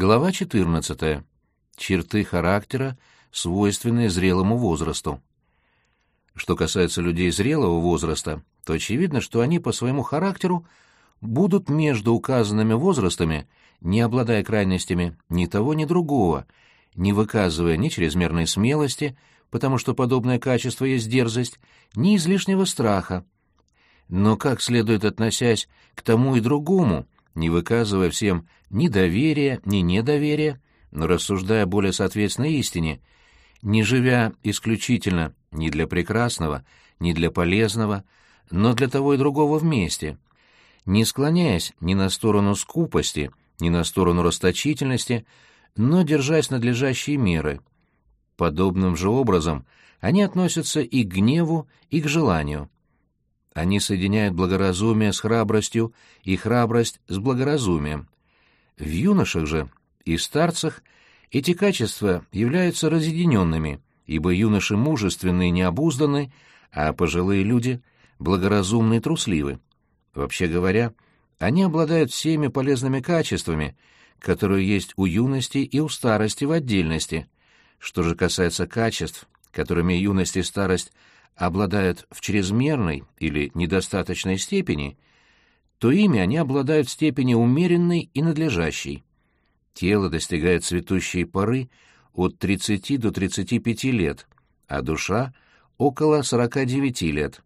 Глава 14. Черты характера, свойственные зрелому возрасту. Что касается людей зрелого возраста, то очевидно, что они по своему характеру будут между указанными возрастами, не обладая крайностями ни того, ни другого, не выказывая ни чрезмерной смелости, потому что подобное качество есть дерзость, ни излишнего страха. Но как следует относясь к тому и другому, не выказывая всем ни доверия, ни недоверия, но рассуждая более соответственно истине, не живя исключительно ни для прекрасного, ни для полезного, но для того и другого вместе, не склоняясь ни на сторону скупости, ни на сторону расточительности, но держась надлежащей меры. Подобным же образом они относятся и к гневу, и к желанию. Они соединяют благоразумие с храбростью и храбрость с благоразумием. В юношах же и старцах эти качества являются разъединенными, ибо юноши мужественны и необузданы, а пожилые люди благоразумны и трусливы. Вообще говоря, они обладают всеми полезными качествами, которые есть у юности и у старости в отдельности. Что же касается качеств, которыми юность и старость обладают в чрезмерной или недостаточной степени, то ими они обладают степени умеренной и надлежащей. Тело достигает цветущей поры от 30 до 35 лет, а душа — около 49 лет.